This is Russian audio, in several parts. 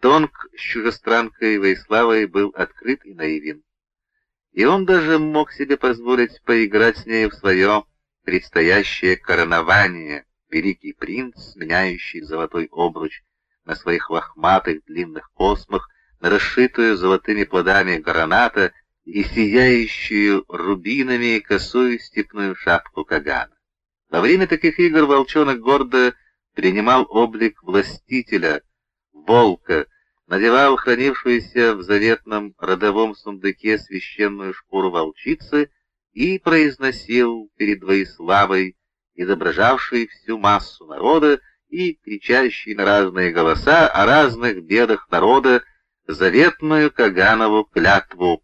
Тонг с чужестранкой Вейславой был открыт и наивен. И он даже мог себе позволить поиграть с ней в свое предстоящее коронование, великий принц, меняющий золотой обруч на своих лохматых длинных космах, на расшитую золотыми плодами граната и сияющую рубинами косую степную шапку Кагана. Во время таких игр волчонок гордо принимал облик властителя, волка, надевал хранившуюся в заветном родовом сундуке священную шкуру волчицы и произносил перед Воиславой, изображавшей всю массу народа и кричащий на разные голоса о разных бедах народа, заветную Каганову клятву.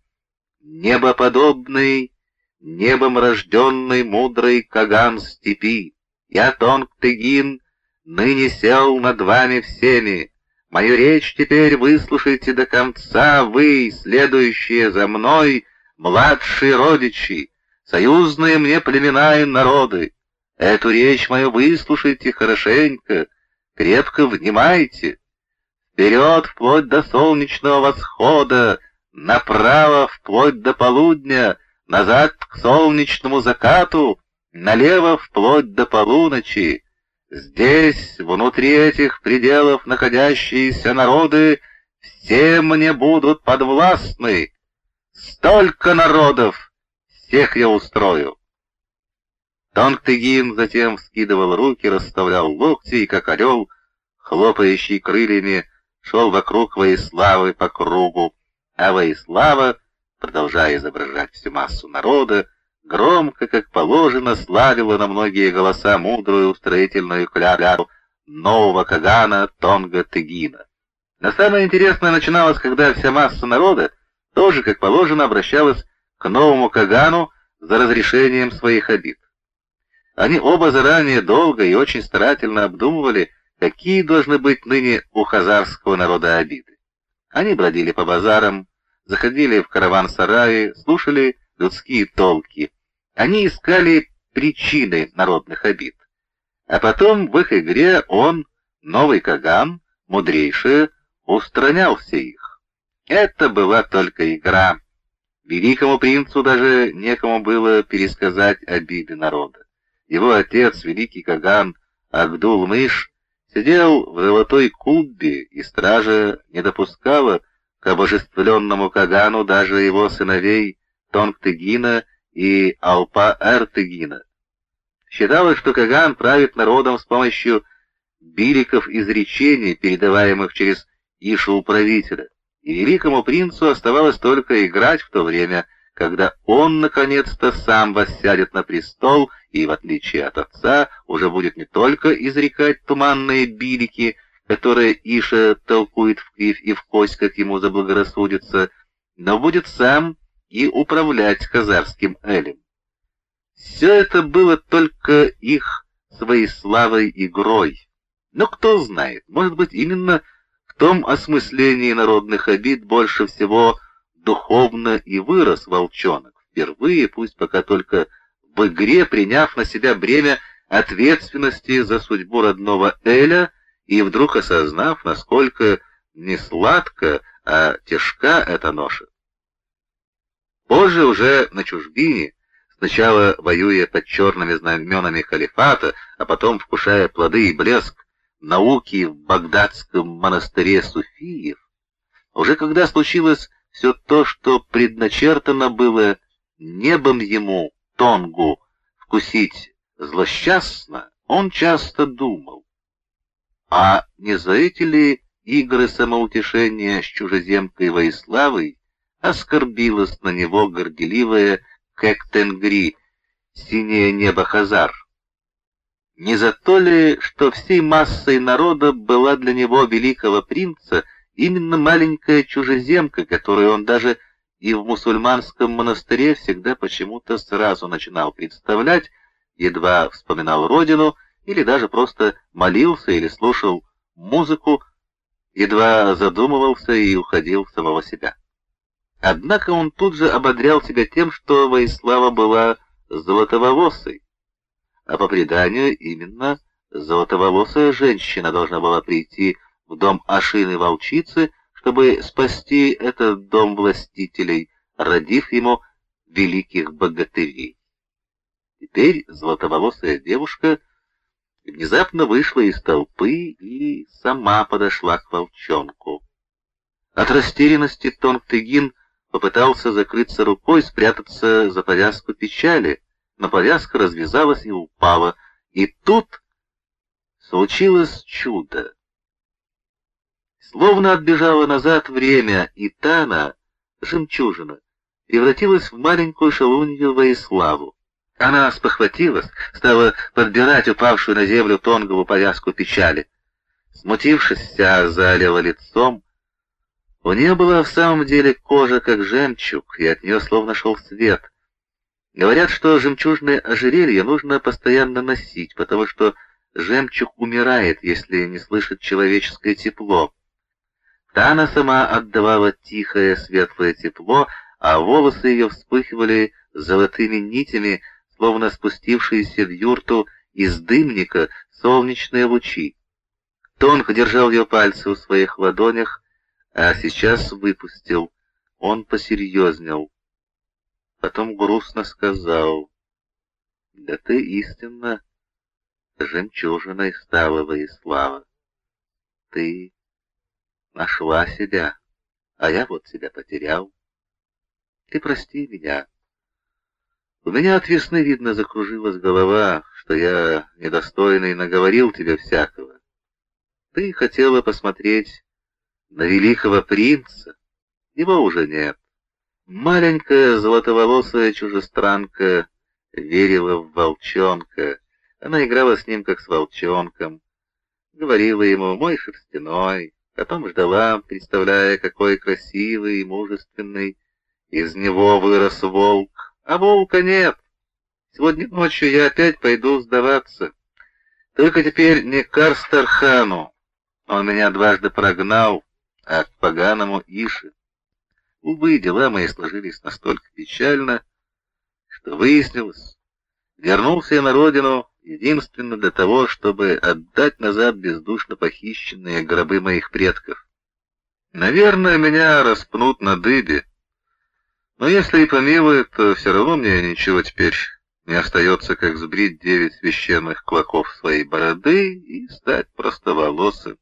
«Небоподобный, небом рожденный мудрый Каган степи, я Тонг-Тыгин, ныне сел над вами всеми, Мою речь теперь выслушайте до конца вы, следующие за мной, младшие родичи, союзные мне племена и народы. Эту речь мою выслушайте хорошенько, крепко внимайте. Вперед вплоть до солнечного восхода, направо вплоть до полудня, назад к солнечному закату, налево вплоть до полуночи. Здесь, внутри этих пределов находящиеся народы, все мне будут подвластны. Столько народов, всех я устрою. Тонгтыгин затем вскидывал руки, расставлял локти и, как орел, хлопающий крыльями, шел вокруг Воиславы по кругу, а Воислава, продолжая изображать всю массу народа, громко, как положено, славила на многие голоса мудрую устроительную клятву нового Кагана Тонга Тыгина. Но самое интересное начиналось, когда вся масса народа тоже, как положено, обращалась к новому Кагану за разрешением своих обид. Они оба заранее долго и очень старательно обдумывали, какие должны быть ныне у хазарского народа обиды. Они бродили по базарам, заходили в караван-сараи, слушали людские толки. Они искали причины народных обид. А потом в их игре он, новый Каган, мудрейший, устранял все их. Это была только игра. Великому принцу даже некому было пересказать обиды народа. Его отец, великий Каган Агдул-Мыш, сидел в золотой куббе, и стража не допускала к обожествленному Кагану даже его сыновей Тонгтыгина и Алпа-Эртыгина. Считалось, что Каган правит народом с помощью биликов изречений, передаваемых через Ишу-правителя, и великому принцу оставалось только играть в то время, когда он, наконец-то, сам воссядет на престол и, в отличие от отца, уже будет не только изрекать туманные билики, которые Иша толкует в кривь и в кость, как ему заблагорассудится, но будет сам и управлять хазарским элем. Все это было только их своей славой игрой. Но кто знает, может быть, именно в том осмыслении народных обид больше всего духовно и вырос волчонок, впервые, пусть пока только в игре, приняв на себя бремя ответственности за судьбу родного Эля и вдруг осознав, насколько не сладко, а тяжка эта ноша. Позже уже на чужбине, сначала воюя под черными знаменами халифата, а потом вкушая плоды и блеск науки в багдадском монастыре суфиев, уже когда случилось все то, что предначертано было небом ему, Тонгу, вкусить злосчастно, он часто думал. А не за эти ли игры самоутешения с чужеземкой Воиславой оскорбилась на него горделивая Кэктенгри, синее небо Хазар. Не за то ли, что всей массой народа была для него великого принца именно маленькая чужеземка, которую он даже и в мусульманском монастыре всегда почему-то сразу начинал представлять, едва вспоминал родину или даже просто молился или слушал музыку, едва задумывался и уходил в самого себя. Однако он тут же ободрял себя тем, что Воислава была золотоволосой, а по преданию именно золотоволосая женщина должна была прийти в дом Ашины Волчицы, чтобы спасти этот дом властителей, родив ему великих богатырей. Теперь золотоволосая девушка внезапно вышла из толпы и сама подошла к волчонку. От растерянности Тонг-Тыгин попытался закрыться рукой, спрятаться за повязку печали, но повязка развязалась и упала, и тут случилось чудо. Словно отбежало назад время, и Тана, жемчужина, превратилась в маленькую шалунью Воиславу. Она спохватилась, стала подбирать упавшую на землю тонкую повязку печали. Смутившись, вся залила лицом. У нее была в самом деле кожа, как жемчуг, и от нее словно шел свет. Говорят, что жемчужное ожерелье нужно постоянно носить, потому что жемчуг умирает, если не слышит человеческое тепло. Тана сама отдавала тихое светлое тепло, а волосы ее вспыхивали золотыми нитями, словно спустившиеся в юрту из дымника солнечные лучи. Тонко держал ее пальцы в своих ладонях, а сейчас выпустил. Он посерьезнел. Потом грустно сказал, «Да ты истинно жемчужиной стала Воислава. Ты нашла себя, а я вот себя потерял. Ты прости меня. У меня от весны, видно, закружилась голова, что я недостойный наговорил тебе всякого. Ты хотела посмотреть на великого принца. Его уже нет. Маленькая золотоволосая чужестранка верила в волчонка. Она играла с ним, как с волчонком. Говорила ему «мой шерстяной», Потом ждала, представляя, какой красивый и мужественный из него вырос волк. А волка нет. Сегодня ночью я опять пойду сдаваться. Только теперь не Карстархану. Он меня дважды прогнал, а к поганому Ише. Увы, дела мои сложились настолько печально, что выяснилось, вернулся я на родину единственно для того, чтобы отдать назад бездушно похищенные гробы моих предков. Наверное, меня распнут на дыбе, но если и помилуют, то все равно мне ничего теперь не остается, как сбрить девять священных клоков своей бороды и стать простоволосым.